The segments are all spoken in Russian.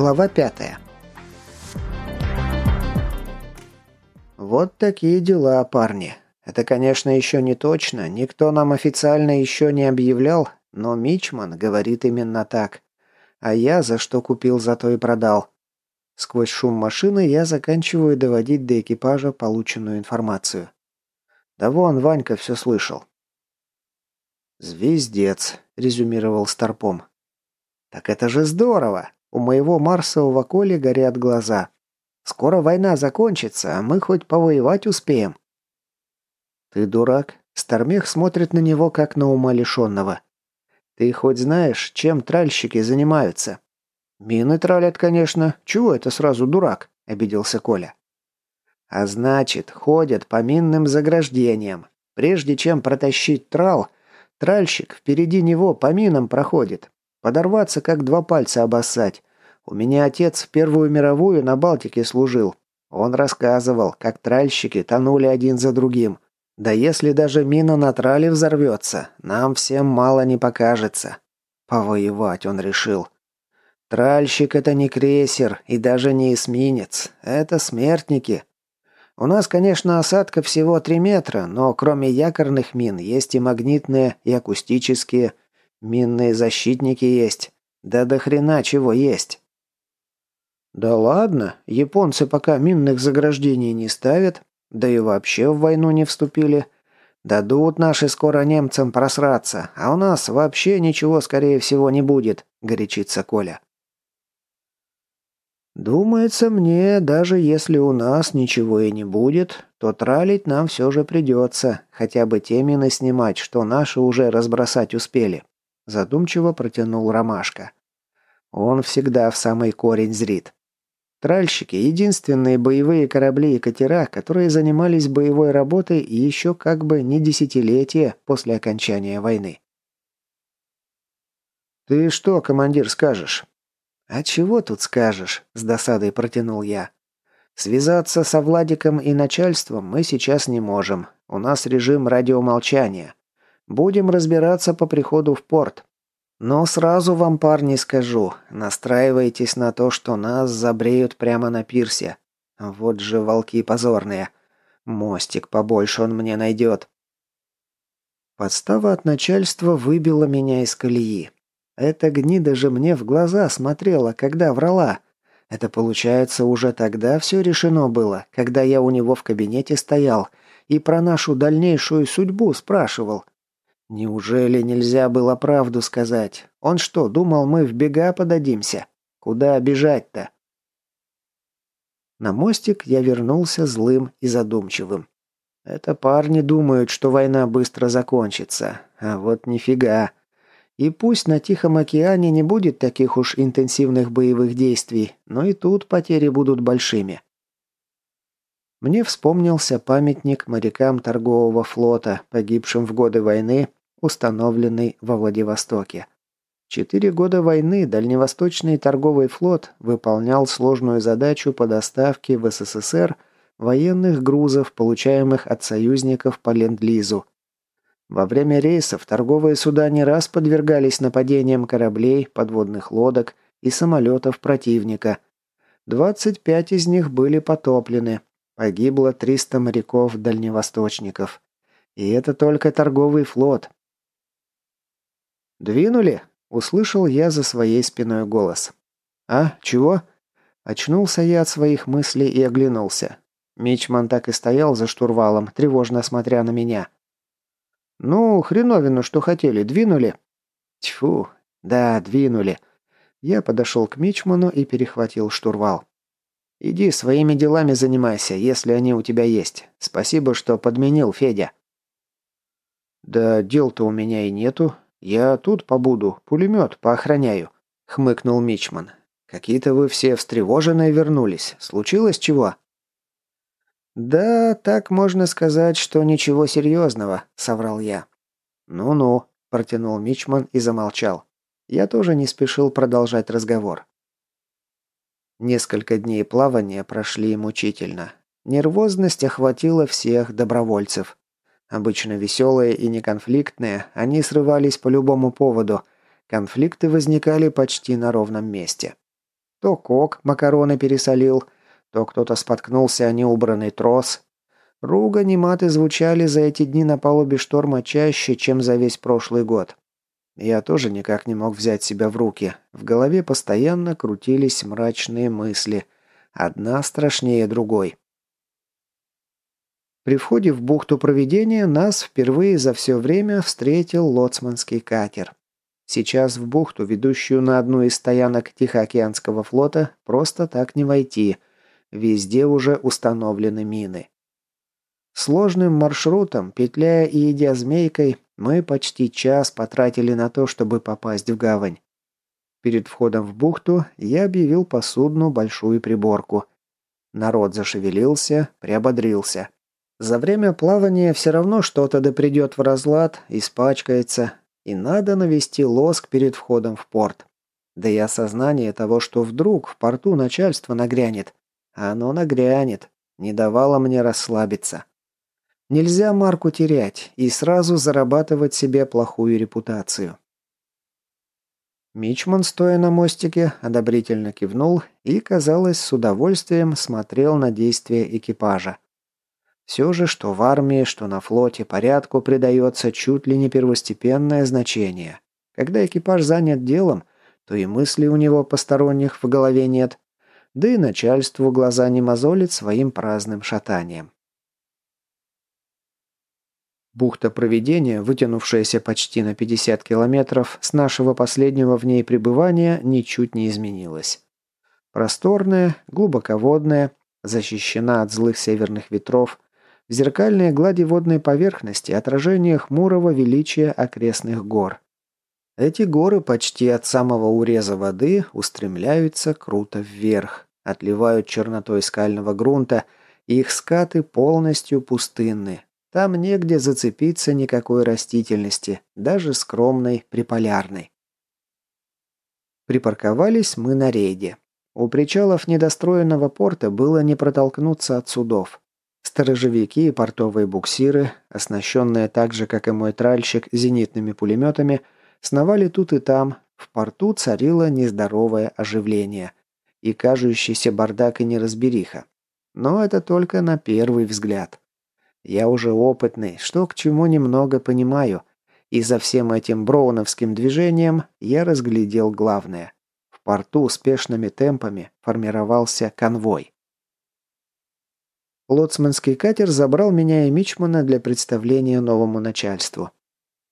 Глава пятая. Вот такие дела, парни. Это, конечно, еще не точно, никто нам официально еще не объявлял, но Мичман говорит именно так. А я за что купил, за то и продал. Сквозь шум машины я заканчиваю доводить до экипажа полученную информацию. Да вон, Ванька все слышал. «Звездец», — резюмировал Старпом. «Так это же здорово! У моего Марсового Коли горят глаза. Скоро война закончится, а мы хоть повоевать успеем». «Ты дурак?» Стармех смотрит на него, как на ума лишенного. «Ты хоть знаешь, чем тральщики занимаются?» «Мины тралят, конечно. Чего это сразу дурак?» – обиделся Коля. «А значит, ходят по минным заграждениям. Прежде чем протащить трал, Тральщик впереди него по минам проходит. Подорваться, как два пальца обоссать. У меня отец в Первую мировую на Балтике служил. Он рассказывал, как тральщики тонули один за другим. Да если даже мина на трале взорвется, нам всем мало не покажется. Повоевать он решил. Тральщик это не крейсер и даже не эсминец. Это смертники. У нас, конечно, осадка всего 3 метра, но кроме якорных мин есть и магнитные, и акустические. Минные защитники есть. Да до хрена чего есть. Да ладно, японцы пока минных заграждений не ставят, да и вообще в войну не вступили. Дадут наши скоро немцам просраться, а у нас вообще ничего, скорее всего, не будет, горячится Коля. «Думается мне, даже если у нас ничего и не будет, то тралить нам все же придется, хотя бы те мины снимать, что наши уже разбросать успели», задумчиво протянул Ромашка. Он всегда в самый корень зрит. Тральщики – единственные боевые корабли и катера, которые занимались боевой работой еще как бы не десятилетия после окончания войны. «Ты что, командир, скажешь?» «А чего тут скажешь?» – с досадой протянул я. «Связаться со Владиком и начальством мы сейчас не можем. У нас режим радиомолчания. Будем разбираться по приходу в порт. Но сразу вам, парни, скажу, настраивайтесь на то, что нас забреют прямо на пирсе. Вот же волки позорные. Мостик побольше он мне найдет». Подстава от начальства выбила меня из колеи. Эта гнида же мне в глаза смотрела, когда врала. Это, получается, уже тогда все решено было, когда я у него в кабинете стоял и про нашу дальнейшую судьбу спрашивал. Неужели нельзя было правду сказать? Он что, думал, мы в бега подадимся? Куда бежать-то? На мостик я вернулся злым и задумчивым. Это парни думают, что война быстро закончится. А вот нифига. И пусть на Тихом океане не будет таких уж интенсивных боевых действий, но и тут потери будут большими. Мне вспомнился памятник морякам торгового флота, погибшим в годы войны, установленный во Владивостоке. Четыре года войны Дальневосточный торговый флот выполнял сложную задачу по доставке в СССР военных грузов, получаемых от союзников по Ленд-Лизу, во время рейсов торговые суда не раз подвергались нападениям кораблей, подводных лодок и самолетов противника. 25 из них были потоплены. Погибло 300 моряков-дальневосточников. И это только торговый флот. «Двинули?» – услышал я за своей спиной голос. «А, чего?» Очнулся я от своих мыслей и оглянулся. Мичман так и стоял за штурвалом, тревожно смотря на меня. «Ну, хреновину, что хотели, двинули?» «Тьфу, да, двинули». Я подошел к Мичману и перехватил штурвал. «Иди своими делами занимайся, если они у тебя есть. Спасибо, что подменил Федя». «Да дел-то у меня и нету. Я тут побуду, пулемет поохраняю», — хмыкнул Мичман. «Какие-то вы все встревоженные вернулись. Случилось чего?» «Да, так можно сказать, что ничего серьезного», — соврал я. «Ну-ну», — протянул Мичман и замолчал. Я тоже не спешил продолжать разговор. Несколько дней плавания прошли мучительно. Нервозность охватила всех добровольцев. Обычно веселые и неконфликтные, они срывались по любому поводу. Конфликты возникали почти на ровном месте. То кок макароны пересолил, то кто-то споткнулся о неубранный трос. Ругань и маты звучали за эти дни на палубе шторма чаще, чем за весь прошлый год. Я тоже никак не мог взять себя в руки. В голове постоянно крутились мрачные мысли. Одна страшнее другой. При входе в бухту проведения нас впервые за все время встретил лоцманский катер. Сейчас в бухту, ведущую на одну из стоянок Тихоокеанского флота, просто так не войти. Везде уже установлены мины. Сложным маршрутом, петляя и идя змейкой, мы почти час потратили на то, чтобы попасть в гавань. Перед входом в бухту я объявил по судну большую приборку. Народ зашевелился, приободрился. За время плавания все равно что-то да придет в разлад, испачкается, и надо навести лоск перед входом в порт. Да и осознание того, что вдруг в порту начальство нагрянет. А оно нагрянет, не давало мне расслабиться. Нельзя марку терять и сразу зарабатывать себе плохую репутацию. Мичман, стоя на мостике, одобрительно кивнул и, казалось, с удовольствием смотрел на действия экипажа. Все же, что в армии, что на флоте, порядку придается чуть ли не первостепенное значение. Когда экипаж занят делом, то и мыслей у него посторонних в голове нет, да и начальству глаза не мозолит своим праздным шатанием. Бухта Проведения, вытянувшаяся почти на 50 километров, с нашего последнего в ней пребывания ничуть не изменилась. Просторная, глубоководная, защищена от злых северных ветров, в зеркальной глади водной поверхности отражение хмурого величия окрестных гор. Эти горы почти от самого уреза воды устремляются круто вверх, отливают чернотой скального грунта, и их скаты полностью пустынны, там негде зацепиться никакой растительности, даже скромной приполярной. Припарковались мы на рейде. У причалов недостроенного порта было не протолкнуться от судов. Сторожевики и портовые буксиры, оснащенные так же, как и мой тральщик, зенитными пулеметами, сновали тут и там. В порту царило нездоровое оживление. И кажущийся бардак и неразбериха. Но это только на первый взгляд. Я уже опытный, что к чему немного понимаю. И за всем этим броуновским движением я разглядел главное. В порту успешными темпами формировался конвой. Лоцманский катер забрал меня и Мичмана для представления новому начальству.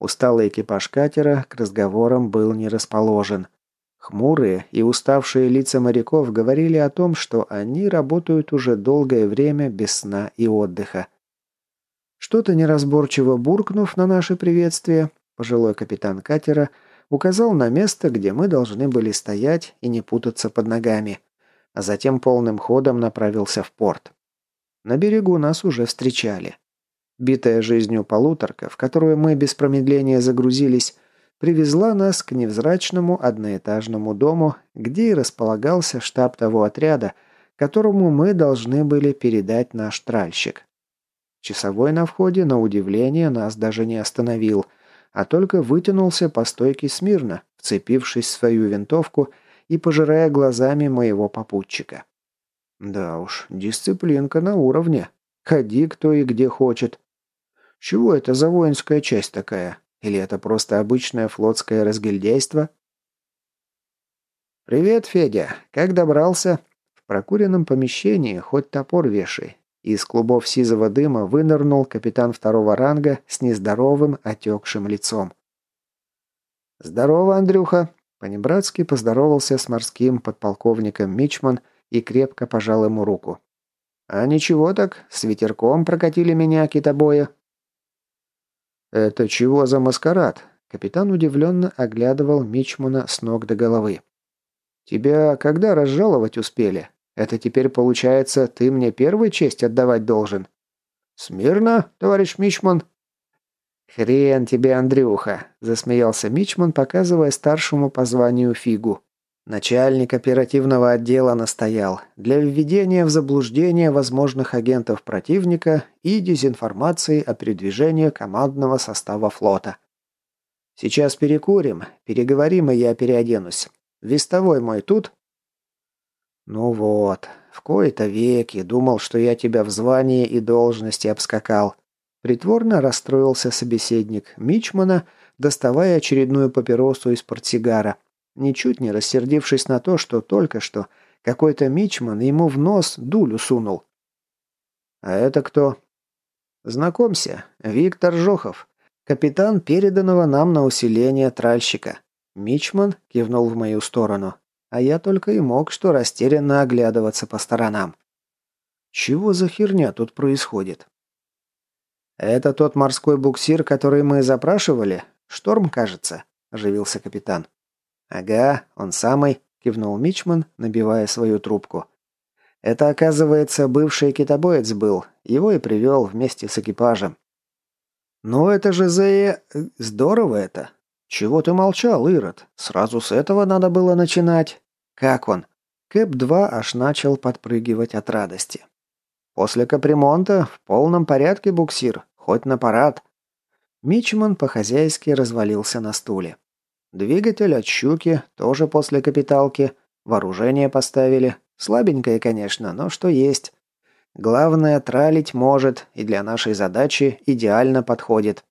Усталый экипаж катера к разговорам был не расположен. Хмурые и уставшие лица моряков говорили о том, что они работают уже долгое время без сна и отдыха. Что-то неразборчиво буркнув на наше приветствие, пожилой капитан катера указал на место, где мы должны были стоять и не путаться под ногами, а затем полным ходом направился в порт. На берегу нас уже встречали. Битая жизнью полуторка, в которую мы без промедления загрузились, привезла нас к невзрачному одноэтажному дому, где и располагался штаб того отряда, которому мы должны были передать наш тральщик. Часовой на входе, на удивление, нас даже не остановил, а только вытянулся по стойке смирно, вцепившись в свою винтовку и пожирая глазами моего попутчика. Да уж, дисциплинка на уровне. Ходи кто и где хочет. Чего это за воинская часть такая? Или это просто обычное флотское разгильдяйство? «Привет, Федя. Как добрался?» В прокуренном помещении хоть топор вешай. Из клубов сизого дыма вынырнул капитан второго ранга с нездоровым, отекшим лицом. «Здорово, Андрюха!» Понебратски поздоровался с морским подполковником Мичман и крепко пожал ему руку. «А ничего так, с ветерком прокатили меня китобоя». «Это чего за маскарад?» Капитан удивленно оглядывал Мичмана с ног до головы. «Тебя когда разжаловать успели? Это теперь получается, ты мне первую честь отдавать должен?» «Смирно, товарищ Мичман». «Хрен тебе, Андрюха», – засмеялся Мичман, показывая старшему по званию фигу. Начальник оперативного отдела настоял для введения в заблуждение возможных агентов противника и дезинформации о передвижении командного состава флота. «Сейчас перекурим, переговорим, и я переоденусь. Вестовой мой тут?» «Ну вот, в кои-то веки думал, что я тебя в звании и должности обскакал». Притворно расстроился собеседник Мичмана, доставая очередную папиросу из портсигара, ничуть не рассердившись на то, что только что какой-то Мичман ему в нос дулю сунул. «А это кто?» «Знакомься, Виктор Жохов, капитан переданного нам на усиление тральщика». Мичман кивнул в мою сторону а я только и мог что растерянно оглядываться по сторонам. Чего за херня тут происходит? «Это тот морской буксир, который мы запрашивали? Шторм, кажется», – оживился капитан. «Ага, он самый», – кивнул Мичман, набивая свою трубку. «Это, оказывается, бывший китобоец был. Его и привел вместе с экипажем». «Ну это же за... Э, здорово это. «Чего ты молчал, Ирод? Сразу с этого надо было начинать. Как он?» Кэп-2 аж начал подпрыгивать от радости. «После капремонта в полном порядке буксир, хоть на парад». Мичман по-хозяйски развалился на стуле. Двигатель от щуки, тоже после капиталки. Вооружение поставили. Слабенькое, конечно, но что есть. Главное, тралить может, и для нашей задачи идеально подходит.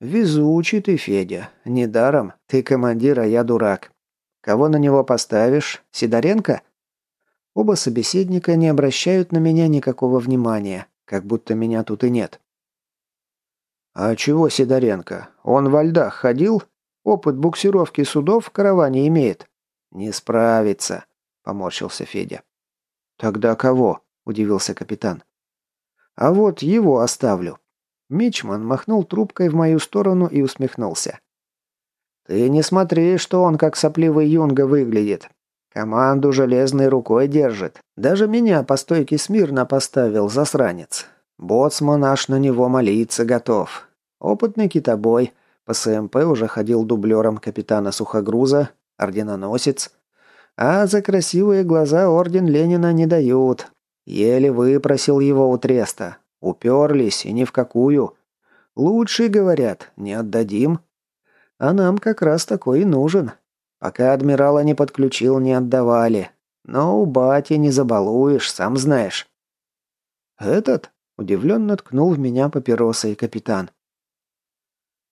«Везучий ты, Федя. Недаром. Ты командир, а я дурак. Кого на него поставишь? Сидоренко?» Оба собеседника не обращают на меня никакого внимания, как будто меня тут и нет. «А чего Сидоренко? Он во льдах ходил? Опыт буксировки судов в караване имеет?» «Не справится», — поморщился Федя. «Тогда кого?» — удивился капитан. «А вот его оставлю. Мичман махнул трубкой в мою сторону и усмехнулся. «Ты не смотри, что он как сопливый юнга выглядит. Команду железной рукой держит. Даже меня по стойке смирно поставил, засранец. Боцман аж на него молиться готов. Опытный китобой. По СМП уже ходил дублером капитана сухогруза, орденоносец. А за красивые глаза орден Ленина не дают. Еле выпросил его у Треста. Уперлись и ни в какую. Лучший, говорят, не отдадим. А нам как раз такой и нужен. Пока адмирала не подключил, не отдавали. Но у бати не забалуешь, сам знаешь. Этот? Удивленно ткнул в меня папиросой капитан.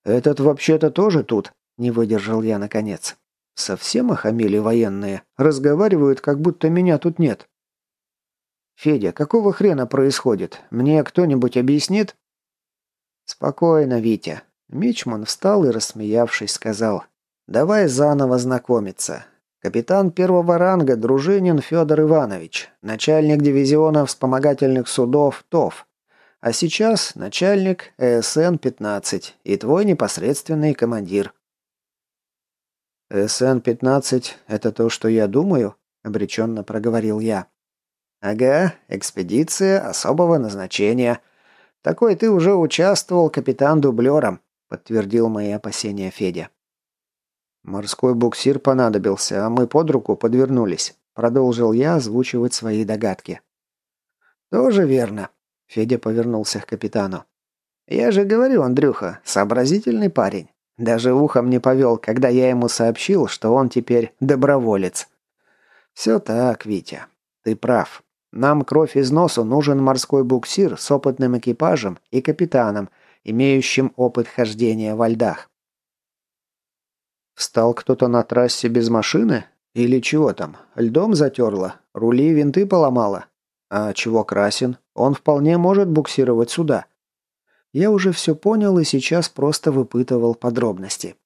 «Этот вообще-то тоже тут?» – не выдержал я наконец. «Совсем охамели военные. Разговаривают, как будто меня тут нет». «Федя, какого хрена происходит? Мне кто-нибудь объяснит?» «Спокойно, Витя». Мичман встал и, рассмеявшись, сказал. «Давай заново знакомиться. Капитан первого ранга Дружинин Федор Иванович, начальник дивизиона вспомогательных судов ТОВ. А сейчас начальник ЭСН-15 и твой непосредственный командир». «ЭСН-15 – это то, что я думаю?» – обреченно проговорил я. «Ага, экспедиция особого назначения. Такой ты уже участвовал капитан-дублером», — подтвердил мои опасения Федя. «Морской буксир понадобился, а мы под руку подвернулись», — продолжил я озвучивать свои догадки. «Тоже верно», — Федя повернулся к капитану. «Я же говорю, Андрюха, сообразительный парень. Даже ухом не повел, когда я ему сообщил, что он теперь доброволец». «Все так, Витя. Ты прав. Нам кровь из носу нужен морской буксир с опытным экипажем и капитаном, имеющим опыт хождения во льдах. Встал кто-то на трассе без машины? Или чего там? Льдом затерло? Рули винты поломало? А чего Красин? Он вполне может буксировать сюда. Я уже все понял и сейчас просто выпытывал подробности.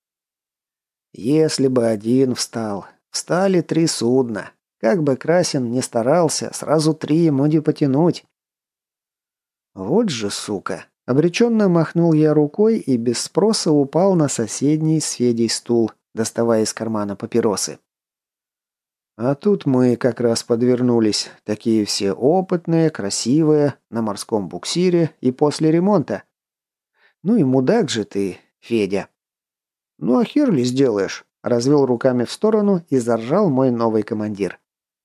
Если бы один встал. Встали три судна. Как бы Красин ни старался, сразу три ему не потянуть. Вот же сука. Обреченно махнул я рукой и без спроса упал на соседний с Федей стул, доставая из кармана папиросы. А тут мы как раз подвернулись, такие все опытные, красивые, на морском буксире и после ремонта. Ну и мудак же ты, Федя. Ну а хер ли сделаешь? Развел руками в сторону и заржал мой новый командир.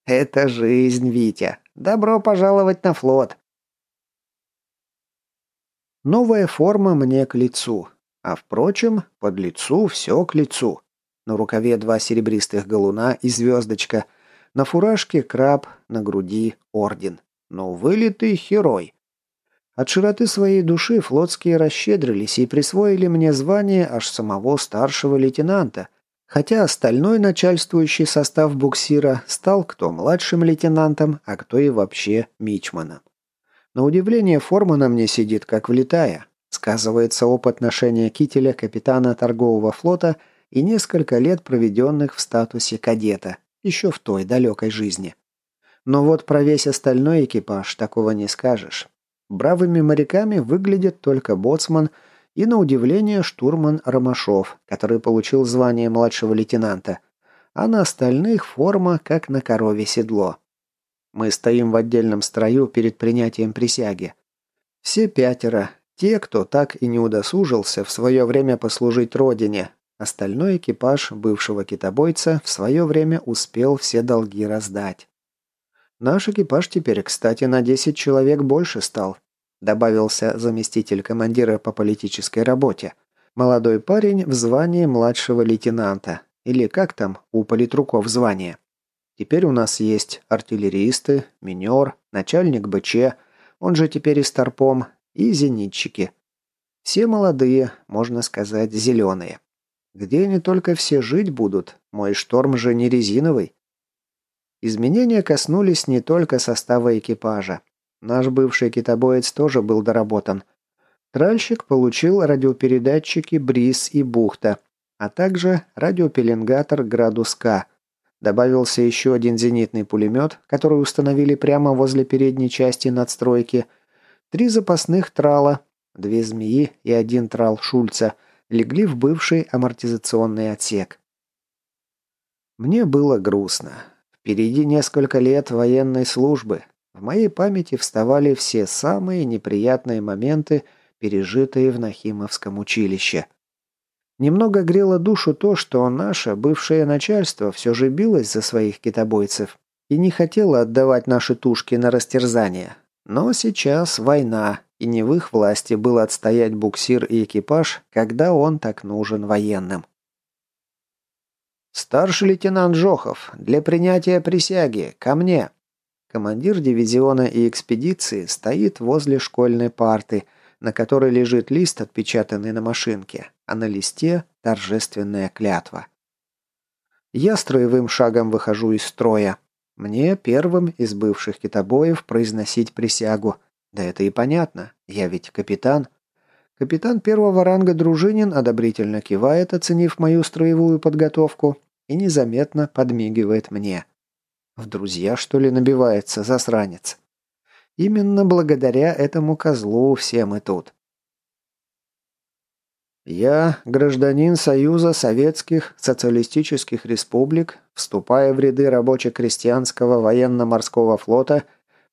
Это жизнь, Витя. Добро пожаловать на флот. Новая форма мне к лицу. А впрочем, под лицу все к лицу. На рукаве два серебристых галуна и звездочка. На фуражке краб, на груди орден. Но вылитый герой. От широты своей души флотские расщедрились и присвоили мне звание аж самого старшего лейтенанта, хотя остальной начальствующий состав буксира стал кто младшим лейтенантом, а кто и вообще мичманом. На удивление форма на мне сидит как влитая. Сказывается опыт ношения кителя капитана торгового флота и несколько лет проведенных в статусе кадета, еще в той далекой жизни. Но вот про весь остальной экипаж такого не скажешь. Бравыми моряками выглядит только боцман и, на удивление, штурман Ромашов, который получил звание младшего лейтенанта, а на остальных форма, как на корове седло. Мы стоим в отдельном строю перед принятием присяги. Все пятеро, те, кто так и не удосужился в свое время послужить родине, остальной экипаж бывшего китобойца в свое время успел все долги раздать. Наш экипаж теперь, кстати, на 10 человек больше стал. Добавился заместитель командира по политической работе. Молодой парень в звании младшего лейтенанта. Или как там у политруков звание. Теперь у нас есть артиллеристы, минер, начальник БЧ, он же теперь и старпом, и зенитчики. Все молодые, можно сказать, зеленые. Где они только все жить будут, мой шторм же не резиновый. Изменения коснулись не только состава экипажа. Наш бывший китобоец тоже был доработан. Тральщик получил радиопередатчики «Бриз» и «Бухта», а также радиопеленгатор «Градус К». Добавился еще один зенитный пулемет, который установили прямо возле передней части надстройки, три запасных трала, две «Змеи» и один трал «Шульца» легли в бывший амортизационный отсек. Мне было грустно. Впереди несколько лет военной службы. В моей памяти вставали все самые неприятные моменты, пережитые в Нахимовском училище. Немного грело душу то, что наше бывшее начальство все же билось за своих китобойцев и не хотело отдавать наши тушки на растерзание. Но сейчас война, и не в их власти было отстоять буксир и экипаж, когда он так нужен военным. «Старший лейтенант Жохов, для принятия присяги, ко мне!» Командир дивизиона и экспедиции стоит возле школьной парты, на которой лежит лист, отпечатанный на машинке, а на листе торжественная клятва. Я строевым шагом выхожу из строя. Мне первым из бывших китобоев произносить присягу. Да это и понятно, я ведь капитан. Капитан первого ранга Дружинин одобрительно кивает, оценив мою строевую подготовку, и незаметно подмигивает мне. В друзья, что ли, набивается засранец? Именно благодаря этому козлу все мы тут. Я, гражданин Союза Советских Социалистических Республик, вступая в ряды рабоче-крестьянского военно-морского флота,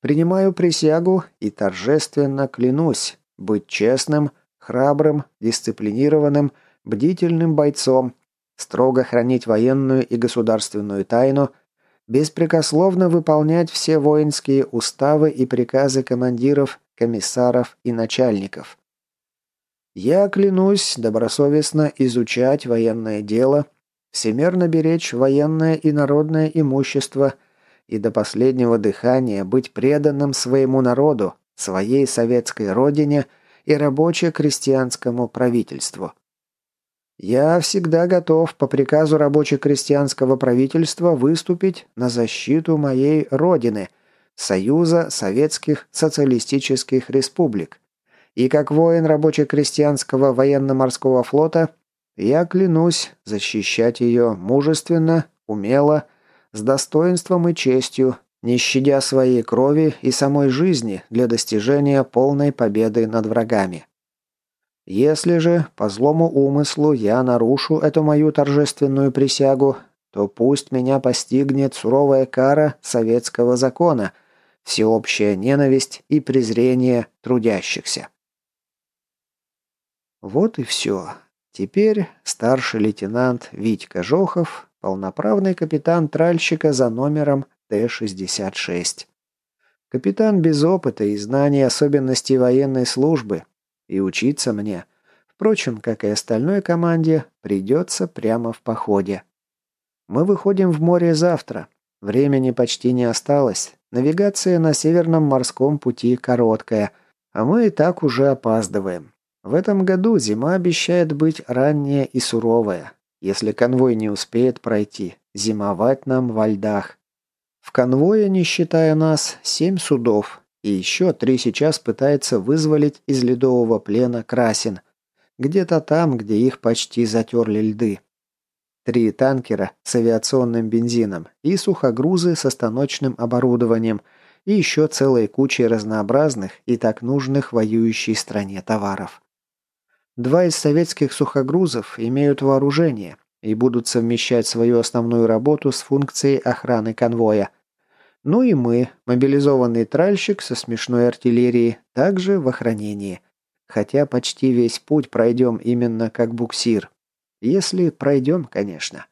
принимаю присягу и торжественно клянусь быть честным, храбрым, дисциплинированным, бдительным бойцом, строго хранить военную и государственную тайну, беспрекословно выполнять все воинские уставы и приказы командиров, комиссаров и начальников. Я клянусь добросовестно изучать военное дело, всемерно беречь военное и народное имущество и до последнего дыхания быть преданным своему народу, своей советской родине и рабоче-крестьянскому правительству. Я всегда готов по приказу рабоче-крестьянского правительства выступить на защиту моей родины, Союза Советских Социалистических Республик. И как воин рабоче-крестьянского военно-морского флота я клянусь защищать ее мужественно, умело, с достоинством и честью, не щадя своей крови и самой жизни для достижения полной победы над врагами. Если же по злому умыслу я нарушу эту мою торжественную присягу, то пусть меня постигнет суровая кара советского закона, всеобщая ненависть и презрение трудящихся. Вот и все. Теперь старший лейтенант Витька Жохов, полноправный капитан тральщика за номером Т-66. Капитан без опыта и знаний особенностей военной службы, и учиться мне, впрочем, как и остальной команде, придется прямо в походе. Мы выходим в море завтра. Времени почти не осталось. Навигация на Северном морском пути короткая, а мы и так уже опаздываем. В этом году зима обещает быть ранняя и суровая. Если конвой не успеет пройти, зимовать нам во льдах. В конвое, не считая нас, семь судов, и еще три сейчас пытается вызволить из ледового плена Красин. Где-то там, где их почти затерли льды. Три танкера с авиационным бензином и сухогрузы с останочным оборудованием и еще целой кучей разнообразных и так нужных воюющей стране товаров. Два из советских сухогрузов имеют вооружение и будут совмещать свою основную работу с функцией охраны конвоя. Ну и мы, мобилизованный тральщик со смешной артиллерией, также в охранении. Хотя почти весь путь пройдем именно как буксир. Если пройдем, конечно.